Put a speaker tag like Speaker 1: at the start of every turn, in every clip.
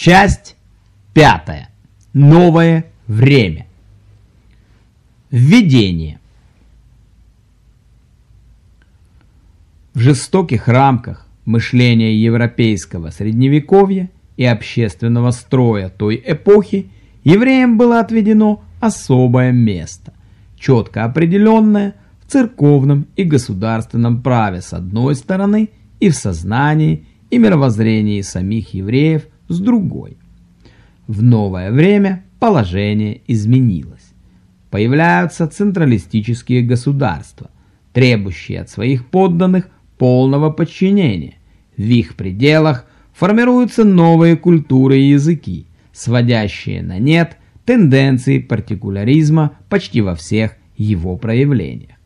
Speaker 1: Часть пятая. Новое время. Введение. В жестоких рамках мышления европейского средневековья и общественного строя той эпохи евреям было отведено особое место, четко определенное в церковном и государственном праве с одной стороны и в сознании и мировоззрении самих евреев с другой. В новое время положение изменилось. Появляются централистические государства, требующие от своих подданных полного подчинения. В их пределах формируются новые культуры и языки, сводящие на нет тенденции партикуляризма почти во всех его проявлениях.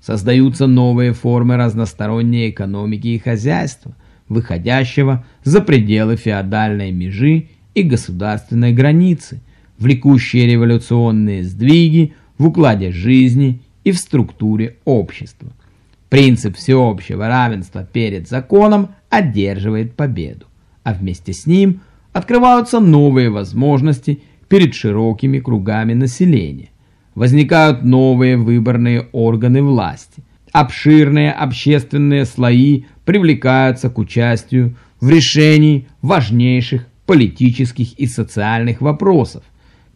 Speaker 1: Создаются новые формы разносторонней экономики и хозяйства, выходящего за пределы феодальной межи и государственной границы, влекущие революционные сдвиги в укладе жизни и в структуре общества. Принцип всеобщего равенства перед законом одерживает победу, а вместе с ним открываются новые возможности перед широкими кругами населения. Возникают новые выборные органы власти. Обширные общественные слои привлекаются к участию в решении важнейших политических и социальных вопросов.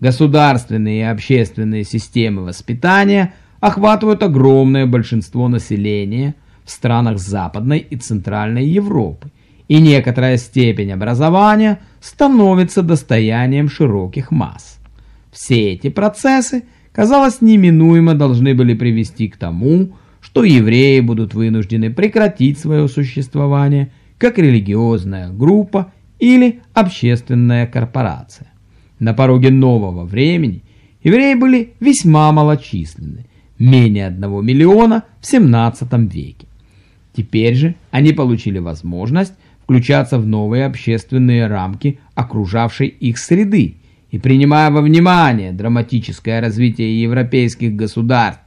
Speaker 1: Государственные и общественные системы воспитания охватывают огромное большинство населения в странах Западной и Центральной Европы, и некоторая степень образования становится достоянием широких масс. Все эти процессы, казалось, неминуемо должны были привести к тому, что евреи будут вынуждены прекратить свое существование как религиозная группа или общественная корпорация. На пороге нового времени евреи были весьма малочисленны, менее одного миллиона в 17 веке. Теперь же они получили возможность включаться в новые общественные рамки окружавшей их среды и принимая во внимание драматическое развитие европейских государств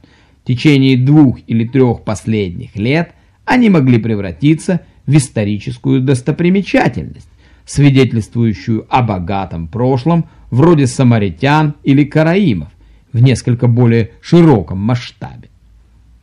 Speaker 1: в течение двух или трех последних лет, они могли превратиться в историческую достопримечательность, свидетельствующую о богатом прошлом, вроде самаритян или караимов, в несколько более широком масштабе.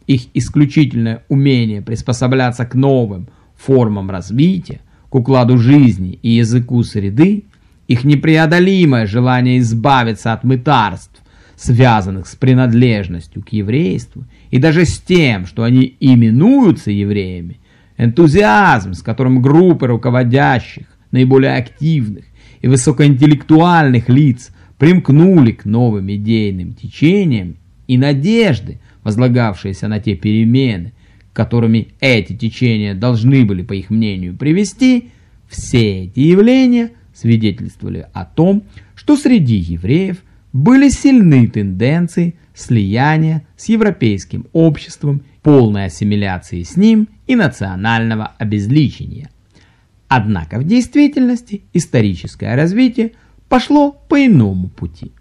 Speaker 1: Их исключительное умение приспосабляться к новым формам развития, к укладу жизни и языку среды, их непреодолимое желание избавиться от мытарств, связанных с принадлежностью к еврейству, и даже с тем, что они именуются евреями, энтузиазм, с которым группы руководящих, наиболее активных и высокоинтеллектуальных лиц примкнули к новым идейным течениям и надежды, возлагавшиеся на те перемены, которыми эти течения должны были, по их мнению, привести, все эти явления свидетельствовали о том, что среди евреев были сильны тенденции слияния с европейским обществом, полной ассимиляции с ним и национального обезличения. Однако в действительности историческое развитие пошло по иному пути.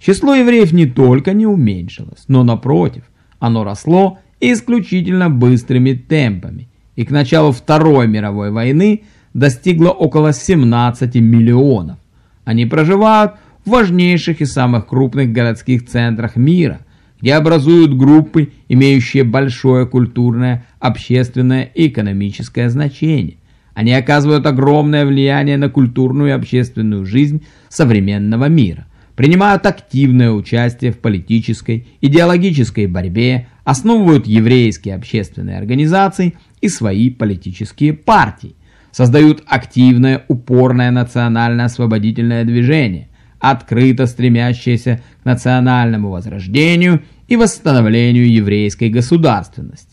Speaker 1: Число евреев не только не уменьшилось, но напротив, оно росло исключительно быстрыми темпами и к началу Второй мировой войны достигло около 17 миллионов. Они проживают в важнейших и самых крупных городских центрах мира, где образуют группы, имеющие большое культурное, общественное и экономическое значение. Они оказывают огромное влияние на культурную и общественную жизнь современного мира, принимают активное участие в политической, идеологической борьбе, основывают еврейские общественные организации и свои политические партии, создают активное, упорное национально-освободительное движение, открыто стремящееся к национальному возрождению и восстановлению еврейской государственности.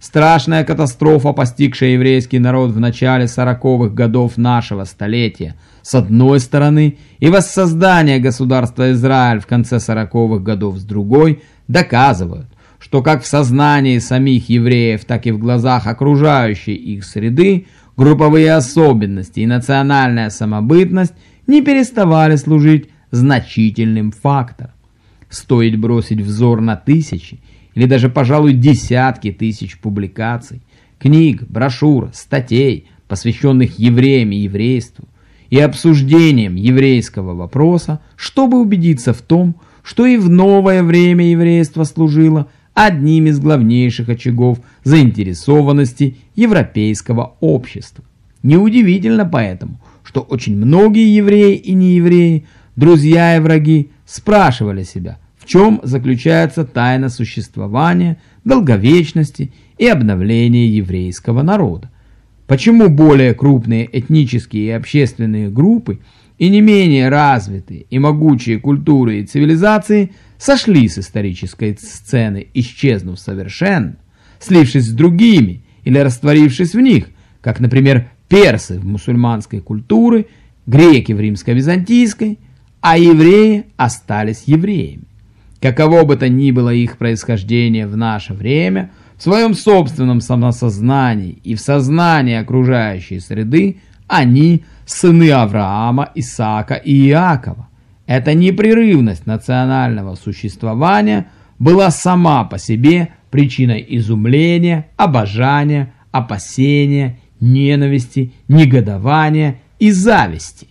Speaker 1: Страшная катастрофа, постигшая еврейский народ в начале сороковых годов нашего столетия, с одной стороны, и воссоздание государства Израиль в конце сороковых годов с другой, доказывают, что как в сознании самих евреев, так и в глазах окружающей их среды, групповые особенности и национальная самобытность не переставали служить значительным фактором. Стоит бросить взор на тысячи или даже, пожалуй, десятки тысяч публикаций, книг, брошюр, статей, посвященных евреям и еврейству, и обсуждением еврейского вопроса, чтобы убедиться в том, что и в новое время еврейство служило одним из главнейших очагов заинтересованности европейского общества. Неудивительно поэтому, что очень многие евреи и неевреи, друзья и враги спрашивали себя, в чем заключается тайна существования, долговечности и обновления еврейского народа. Почему более крупные этнические и общественные группы и не менее развитые и могучие культуры и цивилизации сошли с исторической сцены, исчезнув совершенно, слившись с другими или растворившись в них, как, например, персы в мусульманской культуре, греки в римско-византийской, а евреи остались евреями. Каково бы то ни было их происхождение в наше время, в своем собственном самосознании и в сознании окружающей среды, они сыны Авраама, Исаака и Иакова. Эта непрерывность национального существования была сама по себе причиной изумления, обожания, опасения, ненависти, негодования и зависти.